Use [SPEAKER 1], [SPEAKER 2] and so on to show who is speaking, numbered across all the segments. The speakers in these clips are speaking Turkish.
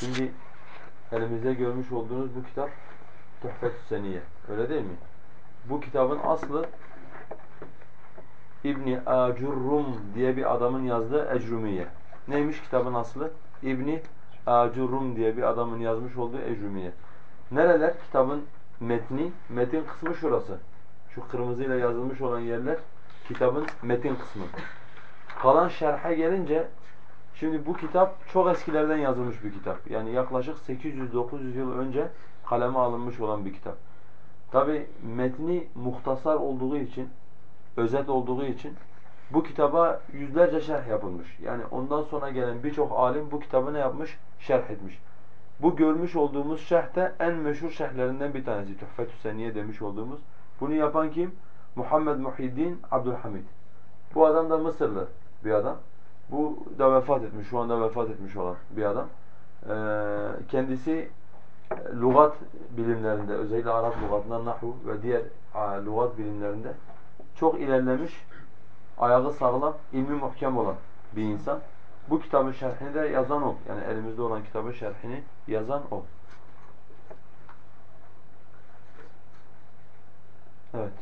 [SPEAKER 1] Şimdi elimizde görmüş olduğunuz bu kitap Tuhfetü Seniye. Öyle değil mi? Bu kitabın aslı İbni Acurrum diye bir adamın yazdığı Ecrumiye. Neymiş kitabın aslı? İbni Acurrum diye bir adamın yazmış olduğu Ecrumiye. Nereler kitabın metni? Metin kısmı şurası. Şu kırmızıyla yazılmış olan yerler kitabın metin kısmı. Kalan şerhe gelince şimdi bu kitap çok eskilerden yazılmış bir kitap. Yani yaklaşık 800-900 yıl önce kaleme alınmış olan bir kitap. Tabi metni muhtasar olduğu için, özet olduğu için bu kitaba yüzlerce şerh yapılmış. Yani ondan sonra gelen birçok alim bu kitabı ne yapmış? Şerh etmiş. Bu görmüş olduğumuz şerh de en meşhur şerhlerinden bir tanesi. Tuhfetü Seniye demiş olduğumuz. Bunu yapan kim? Muhammed Muhyiddin Abdülhamid. Bu adam da Mısırlı bir adam. Bu da vefat etmiş, şu anda vefat etmiş olan bir adam. Ee, kendisi lugat bilimlerinde, özellikle Arap lugatından nahu ve diğer lugat bilimlerinde çok ilerlemiş, ayağı sağlam, ilmi muhkem olan bir insan. Bu kitabın şerhini de yazan o. Yani elimizde olan kitabın şerhini yazan o. Evet.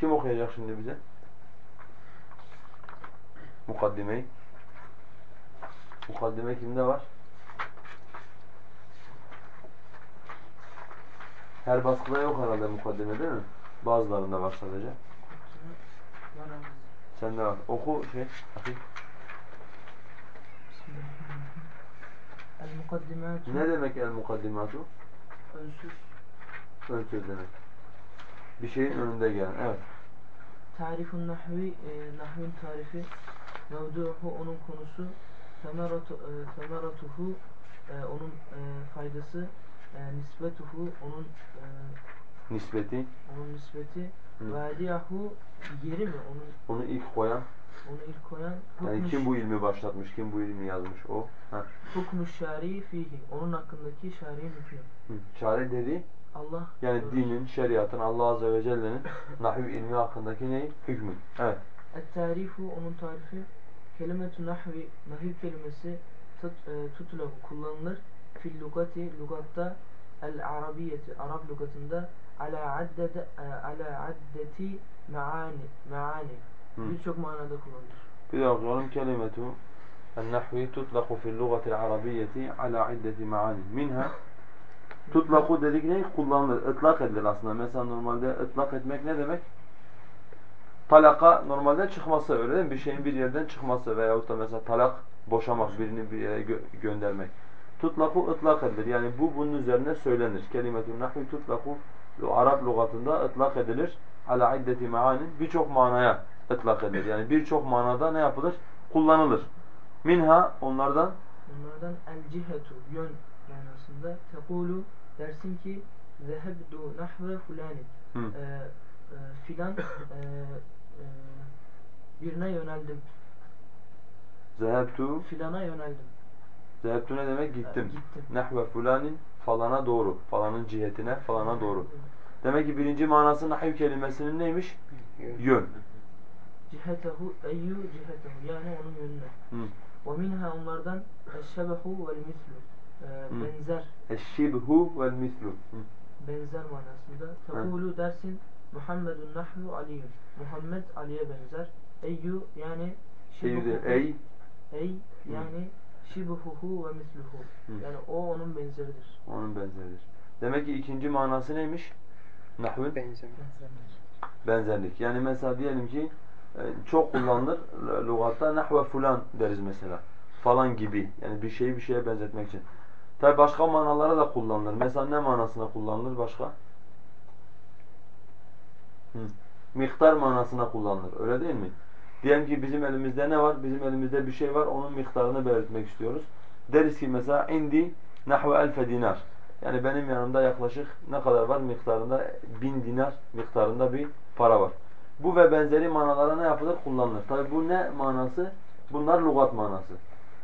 [SPEAKER 1] Kim okuyacak şimdi bize? Mukaddimeyi. Mukaddime kimde var? Her baskıda yok herhalde mukaddime değil mi? Bazılarında var sadece. Sende var. Oku şey.
[SPEAKER 2] Mukaddimatu.
[SPEAKER 1] Ne demek el mukaddimatu?
[SPEAKER 2] Önsüz.
[SPEAKER 1] Ön söz demek. Bir şeyin önünde gelen. Evet.
[SPEAKER 2] Tarifun nahvi, e, nahvin tarifi. Mevduhu onun konusu. Semeratu, e, semeratuhu e, onun e, faydası. E, nisbetuhu onun e,
[SPEAKER 1] Nispeti.
[SPEAKER 2] onun nispeti.
[SPEAKER 1] Hı.
[SPEAKER 2] Vadiyahu yeri mi? Onun
[SPEAKER 1] Onu ilk koyan.
[SPEAKER 2] onu ilk koyan.
[SPEAKER 1] Yani
[SPEAKER 2] hukmu-
[SPEAKER 1] kim bu ilmi başlatmış, kim bu ilmi yazmış o. Ha.
[SPEAKER 2] Hukmu şari fihi. Onun hakkındaki şari hükmü.
[SPEAKER 1] Çare dedi.
[SPEAKER 2] Allah
[SPEAKER 1] Yani
[SPEAKER 2] diyor.
[SPEAKER 1] dinin, şeriatın, Allah Azze ve Celle'nin nahiv ilmi hakkındaki ne? Hükmü. Evet.
[SPEAKER 2] Et-tarifu onun tarifi kelimetu nahvi nahiv kelimesi tut, e, tutulabu kullanılır fil lugati lugatta el arabiyeti Arap lugatında ala addede e, ala addeti maani maani
[SPEAKER 1] Hı.
[SPEAKER 2] birçok manada kullanılır.
[SPEAKER 1] Bir de okuyalım. Kelimetu النحو تطلق في اللغة العربية على عدة معاني منها tutlaku dedik ne? Kullanılır. Itlak edilir aslında. Mesela normalde ıtlak etmek ne demek? Talaka normalde çıkması öyle değil mi? Bir şeyin bir yerden çıkması veyahut da mesela talak boşamak, birini bir yere gö göndermek. Tutlaku ıtlak edilir. Yani bu bunun üzerine söylenir. Kelimetun nahvi tutlaku Arap lügatında ıtlak edilir. Ala iddeti maanin birçok manaya ıtlak edilir. Yani birçok manada ne yapılır? Kullanılır. Minha onlardan
[SPEAKER 2] Bunlardan el cihetu yön manasında tekulu dersin ki zehebdu nahve fulani
[SPEAKER 1] Hı.
[SPEAKER 2] E, filan e, e, birine yöneldim.
[SPEAKER 1] zehebtu
[SPEAKER 2] Filana yöneldim.
[SPEAKER 1] zehebtu ne demek? Gittim.
[SPEAKER 2] Gittim.
[SPEAKER 1] Nehve fulanin falana doğru. Falanın cihetine falana doğru. Demek ki birinci manası nahiv kelimesinin neymiş? Yön.
[SPEAKER 2] Cihetehu eyyu cihetehu yani onun yönüne. Ve minha onlardan eşşebehu vel mislu. Benzer,
[SPEAKER 1] Eşşibhu vel mislu.
[SPEAKER 2] Benzer manasında. Tekulu dersin Muhammedun nahvu aliyyun. Muhammed Ali'ye benzer. Eyyu yani şibuhuhu-
[SPEAKER 1] ey.
[SPEAKER 2] Ey yani şibuhuhu ve misluhu.
[SPEAKER 1] Hı.
[SPEAKER 2] Yani o onun benzeridir.
[SPEAKER 1] Onun benzeridir. Demek ki ikinci manası neymiş? Nahvın
[SPEAKER 3] Benzemek.
[SPEAKER 1] benzerlik. Yani mesela diyelim ki e, çok kullanılır lügatta nahve fulan deriz mesela. Falan gibi. Yani bir şeyi bir şeye benzetmek için. Tabi başka manalara da kullanılır. Mesela ne manasına kullanılır başka? Miktar manasına kullanılır. Öyle değil mi? Diyelim ki bizim elimizde ne var? Bizim elimizde bir şey var. Onun miktarını belirtmek istiyoruz. Deriz ki mesela indi nahve elfe dinar. Yani benim yanımda yaklaşık ne kadar var miktarında? Bin dinar miktarında bir para var. Bu ve benzeri manalara ne yapılır? Kullanılır. Tabi bu ne manası? Bunlar lügat manası.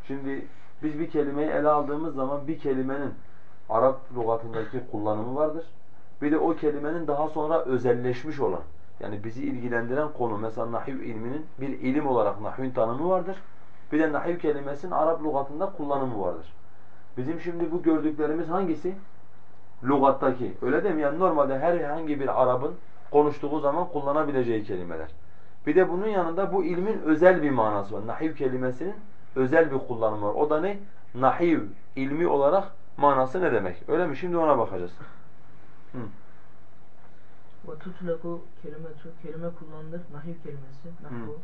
[SPEAKER 1] Şimdi biz bir kelimeyi ele aldığımız zaman bir kelimenin Arap lügatındaki kullanımı vardır. Bir de o kelimenin daha sonra özelleşmiş olan yani bizi ilgilendiren konu mesela nahiv ilminin bir ilim olarak nahvin tanımı vardır. Bir de nahiv kelimesinin Arap lügatında kullanımı vardır. Bizim şimdi bu gördüklerimiz hangisi? Lugattaki. Öyle değil mi? Yani normalde herhangi bir Arap'ın konuştuğu zaman kullanabileceği kelimeler. Bir de bunun yanında bu ilmin özel bir manası var. Nahiv kelimesinin özel bir kullanımı var. O da ne? Nahiv ilmi olarak manası ne demek? Öyle mi? Şimdi ona bakacağız.
[SPEAKER 2] Ve tutlaku kelimetu kelime kullanılır. Nahiv kelimesi. Nahvu.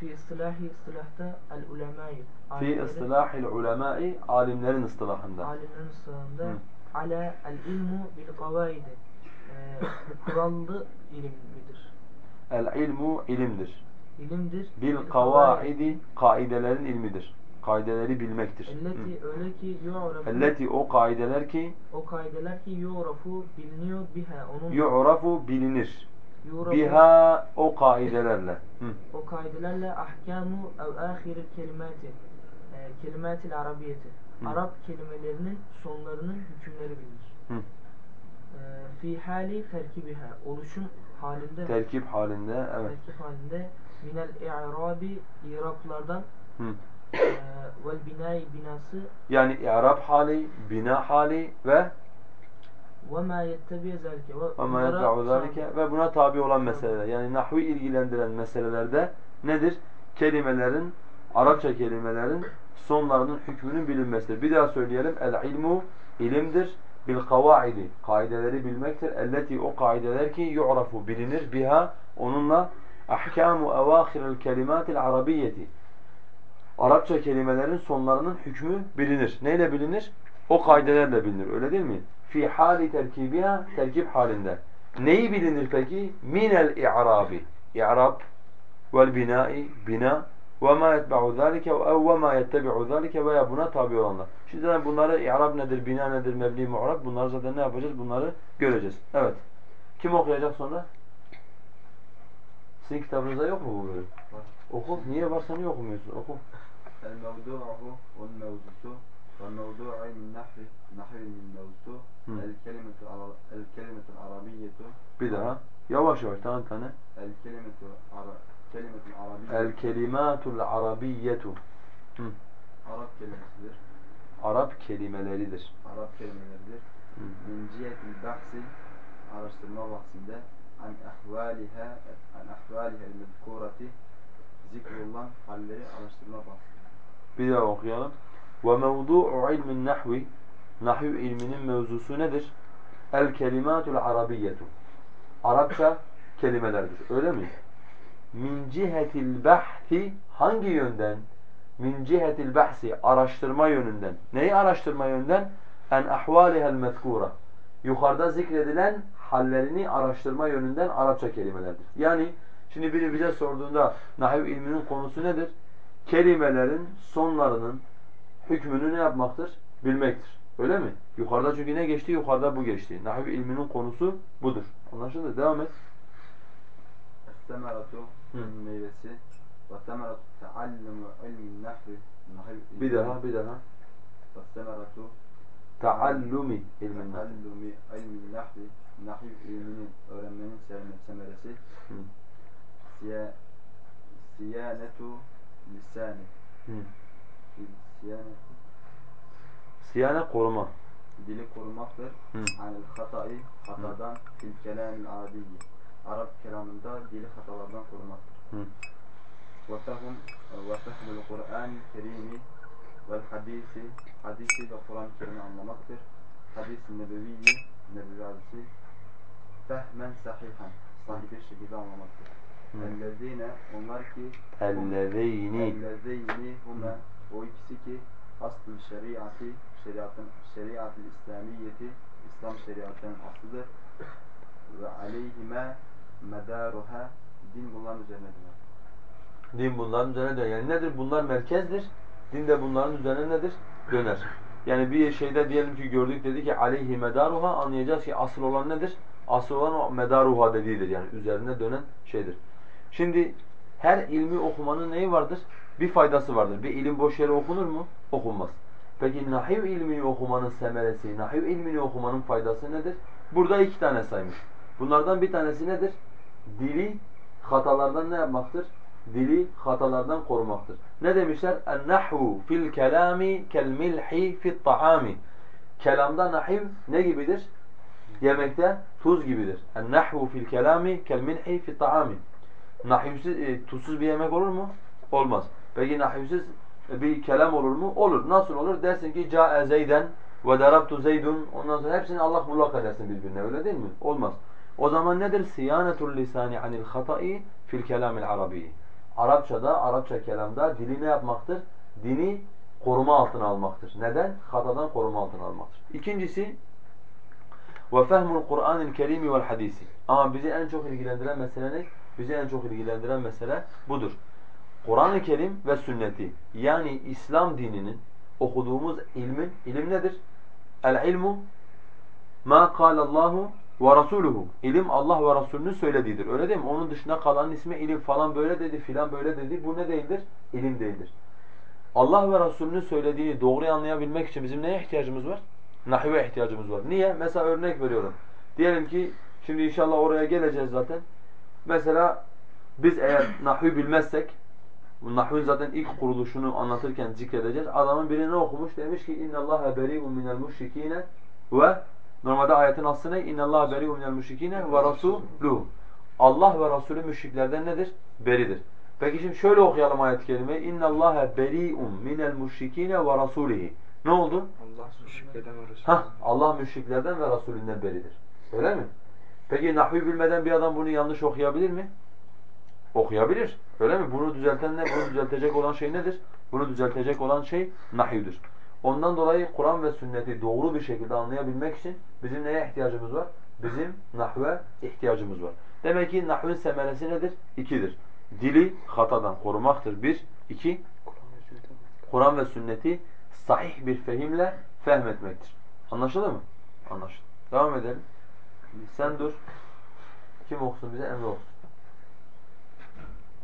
[SPEAKER 2] Fi istilahi istilahta el ulemâi.
[SPEAKER 1] Fi istilahil ulemâi alimlerin ıstılahında.
[SPEAKER 2] Alimlerin ıstılahında.
[SPEAKER 1] Hı.
[SPEAKER 2] Ala el ilmu bil kavaidi. Ee, kurallı ilim midir?
[SPEAKER 1] El ilmu ilimdir.
[SPEAKER 2] İlimdir.
[SPEAKER 1] Bil kavaidi kaidelerin ilmidir. Kaideleri bilmektir.
[SPEAKER 2] Elleti öyle ki yu'rafu.
[SPEAKER 1] Elleti o kaideler ki
[SPEAKER 2] O kaideler ki yu'rafu biliniyor biha onun.
[SPEAKER 1] yu'rafu bilinir.
[SPEAKER 2] Yu'rafu
[SPEAKER 1] Biha o kaidelerle.
[SPEAKER 2] O kaidelerle ahkamu ev ahiril kelimati e, kelimatil arabiyeti
[SPEAKER 1] Hı.
[SPEAKER 2] Arap kelimelerinin sonlarının hükümleri bilinir.
[SPEAKER 1] Hı.
[SPEAKER 2] E, fi hali terkibiha oluşum halinde
[SPEAKER 1] Terkip halinde evet.
[SPEAKER 2] terkip halinde minel i'rabi i'raplardan
[SPEAKER 1] Hı.
[SPEAKER 2] E, vel binai binası
[SPEAKER 1] Yani i'rab hali, bina hali ve
[SPEAKER 2] ve ma yettebiye zelke ve
[SPEAKER 1] ma ve buna tabi olan meseleler. Yani nahvi ilgilendiren meselelerde nedir? Kelimelerin, Arapça kelimelerin sonlarının hükmünün bilinmesidir. Bir daha söyleyelim. El ilmu ilimdir. Bil kavaidi kaideleri bilmektir. Elleti o kaideler ki yu'rafu bilinir biha onunla ahkamu evâhirel kelimatil arabiyyeti Arapça kelimelerin sonlarının hükmü bilinir. Neyle bilinir? O kaidelerle bilinir. Öyle değil mi? Fi hali terkibiha terkip halinde. Neyi bilinir peki? Minel i'rabi. İ'rab vel binai bina ve ma yetba'u zalike ve ma yettebi'u zalike veya buna tabi olanlar. Şimdi zaten bunları i'rab nedir, bina nedir, mebni mu'rab bunları zaten ne yapacağız? Bunları göreceğiz. Evet. Kim okuyacak sonra? Sizin kitabınızda yok mu bu bölüm? Oku. Niye varsa niye okumuyorsun? Oku.
[SPEAKER 3] El mevdu'uhu vel mevzusu ve mevdu'u min nahri nahvinin mevzu
[SPEAKER 1] Hı.
[SPEAKER 3] el kelimetu el kelimetu arabiyyetu
[SPEAKER 1] Bir daha. Yavaş yavaş tane tane.
[SPEAKER 3] el kelimetu ara kelimetu arabiyyetu
[SPEAKER 1] El kelimatul arabiyyetu. Hı.
[SPEAKER 3] Arap kelimesidir.
[SPEAKER 1] Arap kelimeleridir.
[SPEAKER 3] Arap kelimeleridir. Min cihetil bahsi araştırma bahsinde an ahvaliha an ahvaliha el mezkurati zikrollan halleri araştırma bahsi.
[SPEAKER 1] Bir daha okuyalım. Ve mevdu'u ilmin nahvi Nahiv ilminin mevzusu nedir? El kelimatul arabiyyetu. Arapça kelimelerdir. Öyle mi? Min cihetil bahsi hangi yönden? Min cihetil bahsi araştırma yönünden. Neyi araştırma yönden? En ahvalihel mezkura. Yukarıda zikredilen hallerini araştırma yönünden Arapça kelimelerdir. Yani şimdi biri bize sorduğunda nahiv ilminin konusu nedir? Kelimelerin sonlarının hükmünü ne yapmaktır? Bilmektir. Öyle mi? Yukarıda çünkü ne geçti? Yukarıda bu geçti. Nahiv ilminin konusu budur. Anlaşıldı? Devam et.
[SPEAKER 3] Es-semeratu meyvesi ve semeratu teallumu ilmin nahvi
[SPEAKER 1] Bir daha, bir daha.
[SPEAKER 3] Es-semeratu
[SPEAKER 1] Taallumi ilmin nahiv.
[SPEAKER 3] teallumi ilmin nahvi nahiv ilminin öğrenmenin se- semeresi siyanetu lisani
[SPEAKER 1] Hı.
[SPEAKER 3] siyanetu
[SPEAKER 1] Siyane koruma.
[SPEAKER 3] dili korumaktır anil hatai hatadan fil kelamil arabiyyi Arap kelamında dili hatalardan korumaktır.
[SPEAKER 1] Hı.
[SPEAKER 3] Ve fehmul Kur'an kerimi vel hadisi hadisi ve Kur'an-ı Kerim'i anlamaktır. Hadis-i nebeviyyi nebevi hadisi fehmen sahihan sahih bir şekilde anlamaktır. Ellezine onlar ki
[SPEAKER 1] Ellezeyni.
[SPEAKER 3] ellezeyni hume o ikisi ki asıl şeriatı şeriatın şeriatı İslamiyeti İslam şeriatının aslıdır ve aleyhime medaruha din bunların üzerinedir.
[SPEAKER 1] Din bunların üzerine döner. Yani nedir? Bunlar merkezdir. Din de bunların üzerine nedir? Döner. Yani bir şeyde diyelim ki gördük dedi ki aleyhi medaruha anlayacağız ki asıl olan nedir? Asıl olan o medaruha dediğidir. Yani üzerine dönen şeydir. Şimdi her ilmi okumanın neyi vardır? Bir faydası vardır. Bir ilim boş yere okunur mu? Okunmaz. Peki nahiv ilmini okumanın semeresi, nahiv ilmini okumanın faydası nedir? Burada iki tane saymış. Bunlardan bir tanesi nedir? Dili hatalardan ne yapmaktır? Dili hatalardan korumaktır. Ne demişler? En-nahvu fil kelami kel milhi ta'ami. Kelamda nahiv ne gibidir? Yemekte tuz gibidir. En-nahvu fil kelami kel milhi ta'ami. Nahivsiz, e, tuzsuz bir yemek olur mu? Olmaz. Peki nahivsiz bir kelam olur mu? Olur. Nasıl olur? Dersin ki ca'e zeyden ve darabtu zeydun. Ondan sonra hepsini Allah bullak edersin birbirine. Öyle değil mi? Olmaz. O zaman nedir? Siyanetul lisani anil hata'i fil kelamil arabi. Arapçada, Arapça kelamda dili ne yapmaktır? Dini koruma altına almaktır. Neden? Hatadan koruma altına almaktır. İkincisi ve fehmul Kur'anil Kerimi vel hadisi. Ama bizi en çok ilgilendiren mesele ne? Bizi en çok ilgilendiren mesele budur. Kur'an-ı Kerim ve sünneti yani İslam dininin okuduğumuz ilmin, ilim nedir? El ilmu ma Allahu ve rasuluhu. İlim Allah ve Resulünün söylediğidir. Öyle değil mi? Onun dışında kalanın ismi ilim falan böyle dedi filan böyle dedi. Bu ne değildir? İlim değildir. Allah ve Resulünün söylediğini doğru anlayabilmek için bizim neye ihtiyacımız var? Nahve ihtiyacımız var. Niye? Mesela örnek veriyorum. Diyelim ki şimdi inşallah oraya geleceğiz zaten. Mesela biz eğer nahvi bilmezsek bu nahvin zaten ilk kuruluşunu anlatırken zikredeceğiz. Adamın biri ne okumuş? Demiş ki اِنَّ اللّٰهَ بَرِيءٌ مِنَ الْمُشْرِك۪ينَ ve normalde ayetin aslı ne? اِنَّ اللّٰهَ بَرِيءٌ مِنَ الْمُشْرِك۪ينَ ve رَسُولُهُ Allah ve Resulü müşriklerden nedir? Beridir. Peki şimdi şöyle okuyalım ayet-i kerimeyi. اِنَّ اللّٰهَ بَرِيءٌ مِنَ الْمُشْرِك۪ينَ وَرَسُولِهِ Ne oldu?
[SPEAKER 4] Allah müşriklerden ve Resulünden.
[SPEAKER 1] Hah, Allah müşriklerden ve Resulünden beridir. Öyle mi? Peki nahvi bilmeden bir adam bunu yanlış okuyabilir mi? Okuyabilir. Öyle mi? Bunu düzelten ne? Bunu düzeltecek olan şey nedir? Bunu düzeltecek olan şey nahivdir. Ondan dolayı Kur'an ve sünneti doğru bir şekilde anlayabilmek için bizim neye ihtiyacımız var? Bizim nahve ihtiyacımız var. Demek ki nahvin semeresi nedir? İkidir. Dili hatadan korumaktır. Bir. iki Kur'an ve sünneti sahih bir fehimle fehmetmektir. Anlaşıldı mı? Anlaşıldı. Devam edelim. Sen dur. Kim okusun bize? Emre okusun.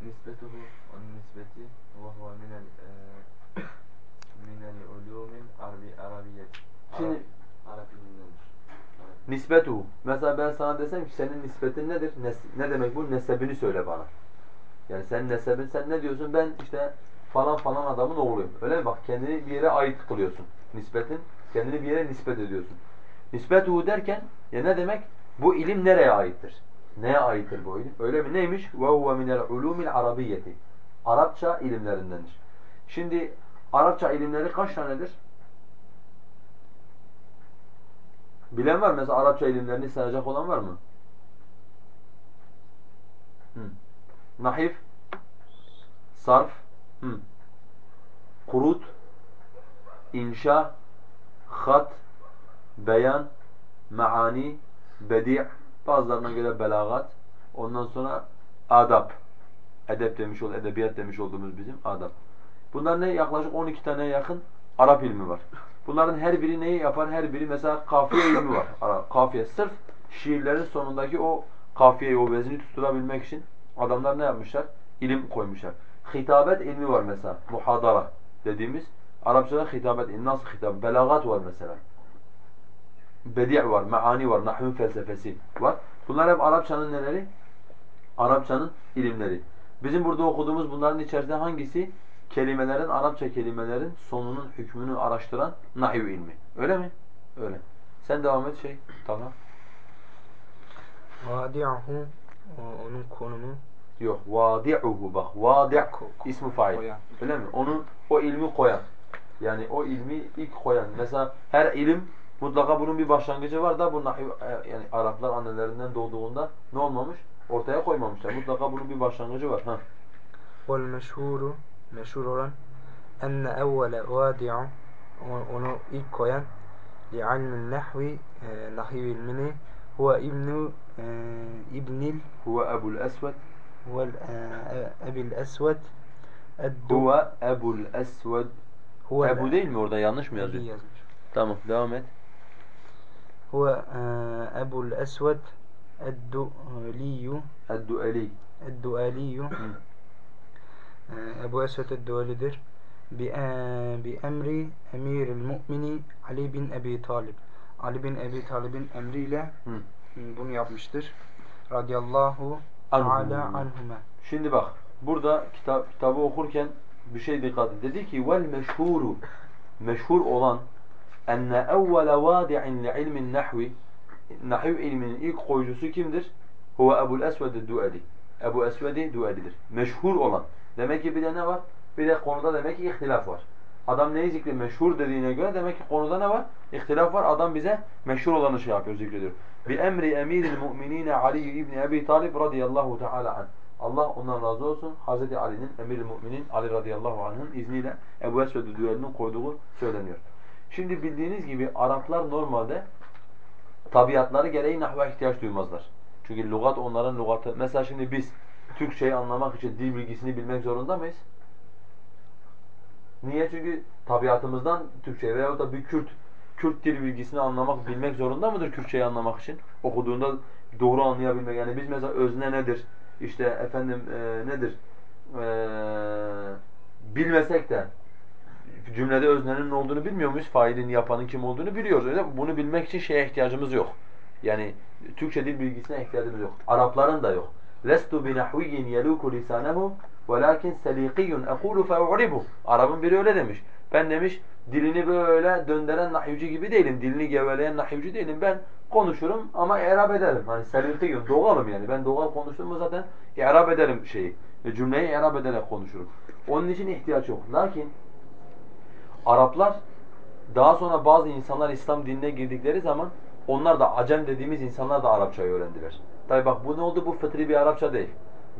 [SPEAKER 5] Nisbetuhu onun nisbeti ve huve minel e, minel ulumin arabi arabiyet.
[SPEAKER 1] Şimdi
[SPEAKER 5] Arap ilmindendir.
[SPEAKER 1] Nisbetuhu. Mesela ben sana desem ki senin nisbetin nedir? Nes ne demek bu? Nesebini söyle bana. Yani senin nesebin sen ne diyorsun? Ben işte falan falan adamın oğluyum. Öyle mi? Bak kendini bir yere ait kılıyorsun. Nisbetin kendini bir yere nispet ediyorsun. Nisbetuhu derken ya ne demek? Bu ilim nereye aittir? Neye aittir bu ilim? Öyle mi? Neymiş? Huve minel ulumil arabiyyeti. Arapça ilimlerindendir. Şimdi Arapça ilimleri kaç tanedir? Bilen var mı? Mesela Arapça ilimlerini sayacak olan var mı? Hı. Nahif, sarf, hı. kurut, inşa, hat, beyan, maani, bedi' bazılarına göre belagat, ondan sonra adab. Edep demiş ol, edebiyat demiş olduğumuz bizim adab. Bunlar ne? Yaklaşık 12 tane yakın Arap ilmi var. Bunların her biri neyi yapar? Her biri mesela kafiye ilmi var. Kafiye sırf şiirlerin sonundaki o kafiyeyi, o vezni tutturabilmek için adamlar ne yapmışlar? İlim koymuşlar. Hitabet ilmi var mesela. Muhadara dediğimiz. Arapçada hitabet. Nasıl hitap? Belagat var mesela. Bedi' var, maani var, nahvün felsefesi var. Bunlar hep Arapçanın neleri? Arapçanın ilimleri. Bizim burada okuduğumuz bunların içerisinde hangisi? Kelimelerin, Arapça kelimelerin sonunun hükmünü araştıran nahiv ilmi. Öyle mi? Öyle. Sen devam et şey. Tamam.
[SPEAKER 4] Vadi'ahu o- onun konumu
[SPEAKER 1] Yok. Vadi'uhu bak. Vadi' ismi fail. Öyle mi? Onu o ilmi koyan. Yani o ilmi ilk koyan. Mesela her ilim mutlaka bunun bir başlangıcı var da bu nahiv e, yani Araplar annelerinden doğduğunda ne olmamış? Ortaya koymamışlar. Mutlaka bunun bir başlangıcı var. Ha.
[SPEAKER 4] vel meşhuru meşhur olan enne evvele vadi'u onu ilk koyan li ilmin nahvi e, nahiv ilmini huve ibnu e, ibnil
[SPEAKER 1] Huve Ebul Esved.
[SPEAKER 4] vel e, ebil esved
[SPEAKER 1] Huve Ebul Esved. Ebu değil mi orada? Yanlış mı yazıyor? Tamam. Devam et.
[SPEAKER 4] Esved eddu'liyu
[SPEAKER 1] Eddueli.
[SPEAKER 4] eddu'aliyu
[SPEAKER 1] Hı.
[SPEAKER 4] e, Ebu Esved eddu'alidir bi, e, bi emri emiril mu'mini Ali bin Ebi Talib Ali bin Ebi Talib'in emriyle
[SPEAKER 1] Hı.
[SPEAKER 4] bunu yapmıştır radıyallahu
[SPEAKER 1] Anhu.
[SPEAKER 4] teala anhuma
[SPEAKER 1] Şimdi bak burada kitap, kitabı okurken bir şey dikkat et. Dedi ki vel meşhuru meşhur olan enne evvele vadi'in li ilmin nahvi nahiv ilminin ilk koyucusu kimdir? Huve Ebu'l Esved Dueli. Ebu Esved Dueli'dir. Meşhur olan. Demek ki bir de ne var? Bir de konuda demek ki ihtilaf var. Adam neyi zikri meşhur dediğine göre demek ki konuda ne var? İhtilaf var. Adam bize meşhur olanı şey yapıyor, zikrediyor. Bi emri emiril mu'minine Ali ibn Ebi Talib radıyallahu teala anh. Allah ondan razı olsun. Hazreti Ali'nin, emir müminin Ali radıyallahu anh'ın izniyle Ebu Esved Dueli'nin koyduğu söyleniyor. Şimdi bildiğiniz gibi Araplar normalde tabiatları gereği nahve ihtiyaç duymazlar. Çünkü lügat onların lügatı. Mesela şimdi biz Türkçeyi anlamak için dil bilgisini bilmek zorunda mıyız? Niye? Çünkü tabiatımızdan Türkçe veyahut da bir Kürt, Kürt dil bilgisini anlamak, bilmek zorunda mıdır Kürtçeyi anlamak için? Okuduğunda doğru anlayabilmek. Yani biz mesela özne nedir? İşte efendim e, nedir? E, bilmesek de cümlede öznenin ne olduğunu bilmiyor muyuz? Failin, yapanın kim olduğunu biliyoruz. Öyle? Bunu bilmek için şeye ihtiyacımız yok. Yani Türkçe dil bilgisine ihtiyacımız yok. Arapların da yok. Lestu binahviyyin yeluku lisanehu velakin seliqiyyun ekulu fe'u'ribu. Arap'ın biri öyle demiş. Ben demiş dilini böyle döndüren nahivci gibi değilim. Dilini geveleyen nahivci değilim. Ben konuşurum ama i'rab ederim. Hani seliqiyyun doğalım yani. Ben doğal konuştuğumda zaten i'rab ederim şeyi. Ve cümleyi i'rab ederek konuşurum. Onun için ihtiyaç yok. Lakin Araplar daha sonra bazı insanlar İslam dinine girdikleri zaman onlar da Acem dediğimiz insanlar da Arapçayı öğrendiler. Tabi bak bu ne oldu? Bu fıtri bir Arapça değil.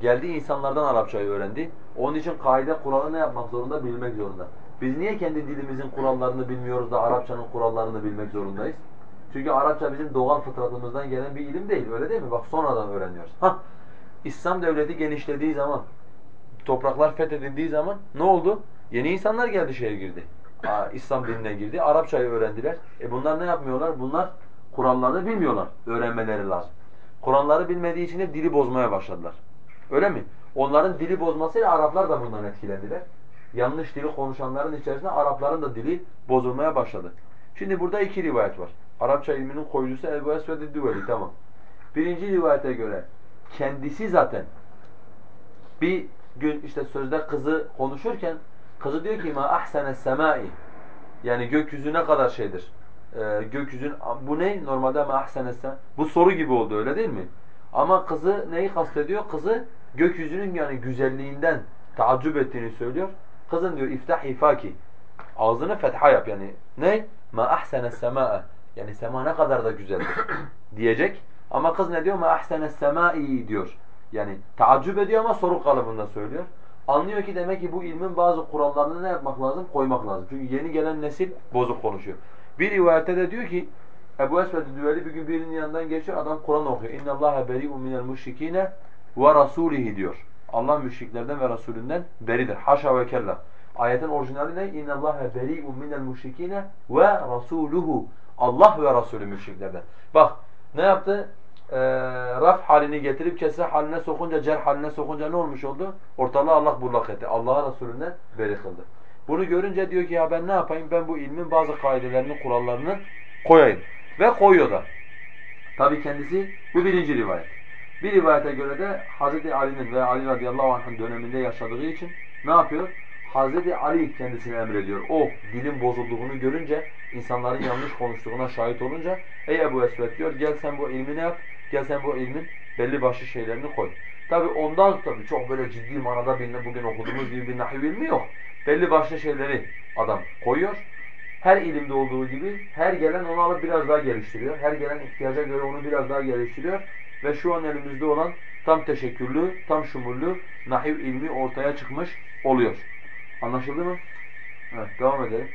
[SPEAKER 1] Geldiği insanlardan Arapçayı öğrendi. Onun için kaide kuralı ne yapmak zorunda? Bilmek zorunda. Biz niye kendi dilimizin kurallarını bilmiyoruz da Arapçanın kurallarını bilmek zorundayız? Çünkü Arapça bizim doğal fıtratımızdan gelen bir ilim değil. Öyle değil mi? Bak sonradan öğreniyoruz. Hah. İslam devleti genişlediği zaman, topraklar fethedildiği zaman ne oldu? Yeni insanlar geldi şeye girdi. İslam dinine girdi. Arapçayı öğrendiler. E bunlar ne yapmıyorlar? Bunlar Kur'anlarını bilmiyorlar. Öğrenmeleri lazım. Kur'anları bilmediği için de dili bozmaya başladılar. Öyle mi? Onların dili bozmasıyla Araplar da bundan etkilendiler. Yanlış dili konuşanların içerisinde Arapların da dili bozulmaya başladı. Şimdi burada iki rivayet var. Arapça ilminin koyucusu Ebu Esved Düveli tamam. Birinci rivayete göre kendisi zaten bir gün işte sözde kızı konuşurken kızı diyor ki ma ahsene semai yani gökyüzü ne kadar şeydir. Ee, gökyüzün bu ne? Normalde ma ahsene Bu soru gibi oldu öyle değil mi? Ama kızı neyi kastediyor? Kızı gökyüzünün yani güzelliğinden taaccüp ettiğini söylüyor. Kızın diyor iftah ifaki. Ağzını fetha yap yani. Ne? Ma ahsene semaa. Yani sema ne kadar da güzeldir diyecek. Ama kız ne diyor? Ma ahsene semai diyor. Yani taaccüp ediyor ama soru kalıbında söylüyor. Anlıyor ki demek ki bu ilmin bazı kurallarını ne yapmak lazım? Koymak lazım. Çünkü yeni gelen nesil bozuk konuşuyor. Bir rivayette de diyor ki Ebu Esved Düveli bir gün birinin yanından geçiyor. Adam Kur'an okuyor. Allaha beri'un minel müşrikine ve rasulihi diyor. Allah müşriklerden ve Resulünden beridir. Haşa ve kella. Ayetin orijinali ne? Allaha beri'un minel müşrikine ve rasuluhu. Allah ve Resulü müşriklerden. Bak ne yaptı? Ee, raf halini getirip kesre haline sokunca, cer haline sokunca ne olmuş oldu? Ortalığı Allah bullak etti. Allah'a Resulünden beri kıldı. Bunu görünce diyor ki ya ben ne yapayım? Ben bu ilmin bazı kaidelerini, kurallarını koyayım. Ve koyuyor da. Tabi kendisi bu birinci rivayet. Bir rivayete göre de Hz. Ali'nin ve Ali radıyallahu anh'ın döneminde yaşadığı için ne yapıyor? Hz. Ali kendisine emrediyor. O dilin bozulduğunu görünce, insanların yanlış konuştuğuna şahit olunca ey Ebu Esved diyor gel sen bu ilmini yap, gel sen bu ilmin belli başlı şeylerini koy. Tabi ondan tabi çok böyle ciddi manada bir, bugün okuduğumuz gibi bir nahiv ilmi yok. Belli başlı şeyleri adam koyuyor. Her ilimde olduğu gibi her gelen onu alıp biraz daha geliştiriyor. Her gelen ihtiyaca göre onu biraz daha geliştiriyor. Ve şu an elimizde olan tam teşekküllü, tam şumullü nahiv ilmi ortaya çıkmış oluyor. Anlaşıldı mı? Evet, devam edelim.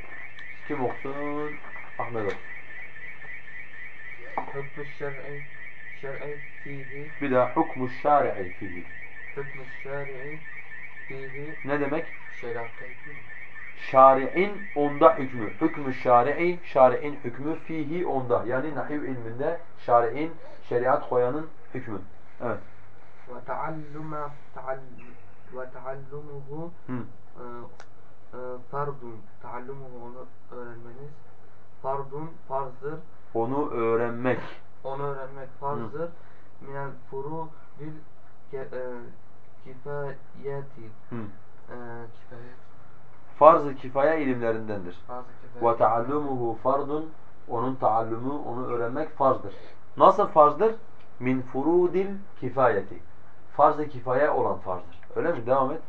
[SPEAKER 1] Kim okusun? Ahmet okusun.
[SPEAKER 2] Hükmü şer'i şer'i fihi
[SPEAKER 1] Bir daha hukmu şari'i fihi.
[SPEAKER 2] hükmü şer'i fihi
[SPEAKER 1] Ne demek?
[SPEAKER 5] Şeriatta hükmü mü?
[SPEAKER 1] Şari'in onda hükmü. Hükmü şari'i, şari'in hükmü fihi onda. Yani nahiv ilminde şari'in, şeriat koyanın hükmü. Evet.
[SPEAKER 2] ve taalluma ve taallumuhu fardun taallumuhu onu öğrenmeniz fardun farzdır
[SPEAKER 1] Onu öğrenmek.
[SPEAKER 2] onu öğrenmek farzdır minel furu ge- e, kifayeti e,
[SPEAKER 1] Farz-ı kifaya ilimlerindendir. Ve taallumuhu fardun onun taallumu, onu öğrenmek farzdır. Nasıl farzdır? Min furudil kifayeti. Farz-ı kifaya olan farzdır. Öyle mi? Devam et.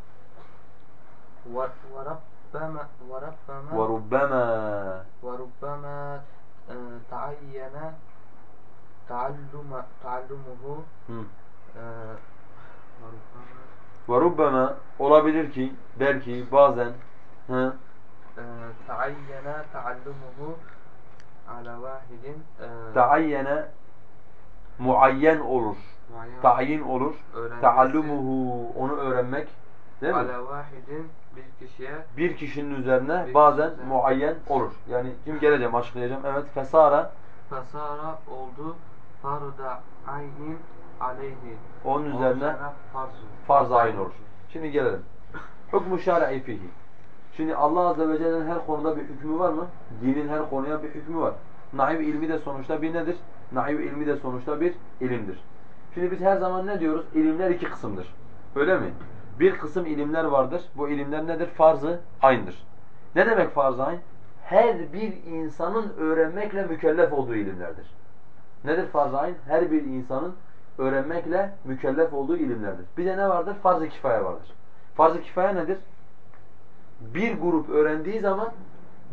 [SPEAKER 2] ve ve rabbama ve rabbama
[SPEAKER 1] Ve rubbema
[SPEAKER 2] وربما آه، تعين تعلم تعلمه
[SPEAKER 1] Hı.
[SPEAKER 2] آه، وربما
[SPEAKER 1] Ve rubbema olabilir ki, belki, bazen hı,
[SPEAKER 2] آه، تعين تعلمه على واحد آه،
[SPEAKER 1] taayyene muayyen olur.
[SPEAKER 2] معين
[SPEAKER 1] Tayin olur.
[SPEAKER 2] öğrenmesi
[SPEAKER 1] Taallumuhu onu öğrenmek Değil mi?
[SPEAKER 2] bir kişiye
[SPEAKER 1] bir kişinin üzerine
[SPEAKER 2] bir
[SPEAKER 1] bazen
[SPEAKER 2] kişinin
[SPEAKER 1] muayyen olur. Yani kim geleceğim açıklayacağım. Evet fesara
[SPEAKER 2] fesara oldu farda aynin aleyhi.
[SPEAKER 1] Onun üzerine
[SPEAKER 2] farz,
[SPEAKER 1] farz ayn olur. Şimdi gelelim. Hükmü şer'i fihi. Şimdi Allah azze ve celle'nin her konuda bir hükmü var mı? Dinin her konuya bir hükmü var. Naib ilmi de sonuçta bir nedir? Naib ilmi de sonuçta bir ilimdir. Şimdi biz her zaman ne diyoruz? İlimler iki kısımdır. Öyle mi? Bir kısım ilimler vardır. Bu ilimler nedir? Farz-ı aynıdır. Ne demek farz-ı ayn? Her bir insanın öğrenmekle mükellef olduğu ilimlerdir. Nedir farz-ı ayn? Her bir insanın öğrenmekle mükellef olduğu ilimlerdir. Bir de ne vardır? Farz-ı kifaya vardır. Farz-ı kifaya nedir? Bir grup öğrendiği zaman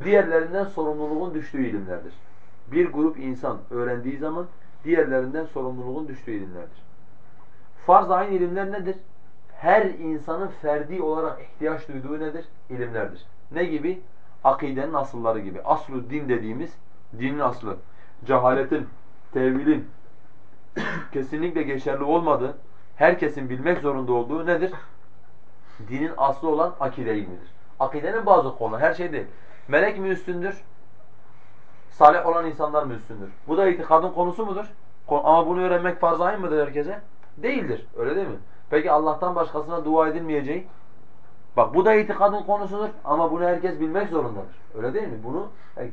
[SPEAKER 1] diğerlerinden sorumluluğun düştüğü ilimlerdir. Bir grup insan öğrendiği zaman diğerlerinden sorumluluğun düştüğü ilimlerdir. Farz-ı ayn ilimler nedir? Her insanın ferdi olarak ihtiyaç duyduğu nedir? İlimlerdir. Ne gibi? Akidenin asılları gibi. Aslu din dediğimiz dinin aslı. Cehaletin, tevilin kesinlikle geçerli olmadığı, herkesin bilmek zorunda olduğu nedir? Dinin aslı olan akide ilmidir. Akidenin bazı konuları, her şey değil. Melek mi üstündür? Salih olan insanlar mı üstündür? Bu da itikadın konusu mudur? Ama bunu öğrenmek farz ayn mıdır herkese? Değildir. Öyle değil mi? Peki Allah'tan başkasına dua edilmeyeceği? Bak bu da itikadın konusudur ama bunu herkes bilmek zorundadır. Öyle değil mi? Bunu hey,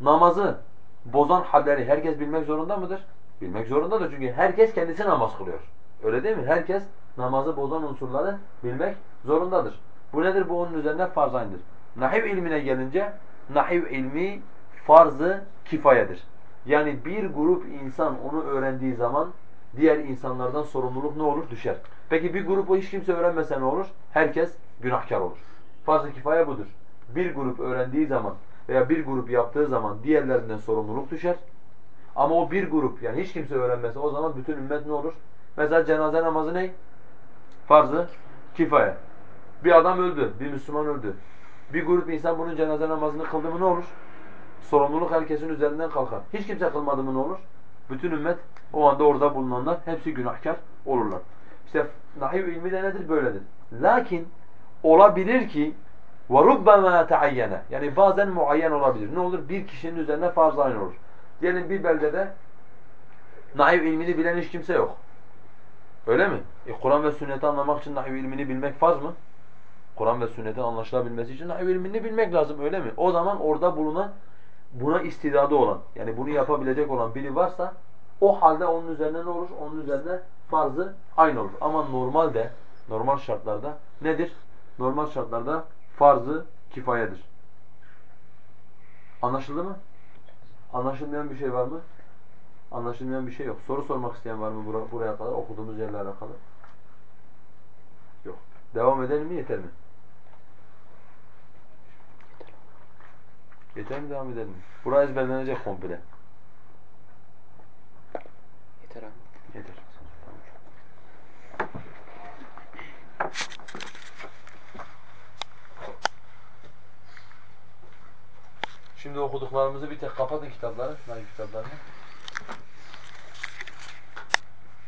[SPEAKER 1] namazı bozan halleri herkes bilmek zorunda mıdır? Bilmek zorundadır çünkü herkes kendisi namaz kılıyor. Öyle değil mi? Herkes namazı bozan unsurları bilmek zorundadır. Bu nedir? Bu onun üzerine farz aynıdır. Nahiv ilmine gelince nahiv ilmi farzı kifayedir. Yani bir grup insan onu öğrendiği zaman diğer insanlardan sorumluluk ne olur? Düşer. Peki bir grup o hiç kimse öğrenmese ne olur? Herkes günahkar olur. Farz-ı kifaye budur. Bir grup öğrendiği zaman veya bir grup yaptığı zaman diğerlerinden sorumluluk düşer. Ama o bir grup yani hiç kimse öğrenmese o zaman bütün ümmet ne olur? Mesela cenaze namazı ne? Farzı kifaye. Bir adam öldü, bir Müslüman öldü. Bir grup insan bunun cenaze namazını kıldı mı ne olur? Sorumluluk herkesin üzerinden kalkar. Hiç kimse kılmadı mı ne olur? Bütün ümmet o anda orada bulunanlar hepsi günahkar olurlar. İşte nahiv ilmi de nedir? Böyledir. Lakin olabilir ki وَرُبَّمَا تَعَيَّنَ Yani bazen muayyen olabilir. Ne olur? Bir kişinin üzerine farz aynı olur. Diyelim bir beldede nahiv ilmini bilen hiç kimse yok. Öyle mi? E, Kur'an ve sünneti anlamak için nahiv ilmini bilmek farz mı? Kur'an ve sünnetin anlaşılabilmesi için nahiv ilmini bilmek lazım öyle mi? O zaman orada bulunan buna istidadı olan yani bunu yapabilecek olan biri varsa o halde onun üzerine ne olur? Onun üzerine farzı aynı olur. Ama normalde normal şartlarda nedir? Normal şartlarda farzı kifayedir. Anlaşıldı mı? Anlaşılmayan bir şey var mı? Anlaşılmayan bir şey yok. Soru sormak isteyen var mı bura- buraya kadar okuduğumuz yerle alakalı? Yok. Devam edelim mi yeter mi? Yeter mi devam edelim? Burası ezberlenecek komple.
[SPEAKER 6] Yeter abi.
[SPEAKER 1] Yeter. Şimdi okuduklarımızı bir tek kapatın kitapları, nail kitaplarını.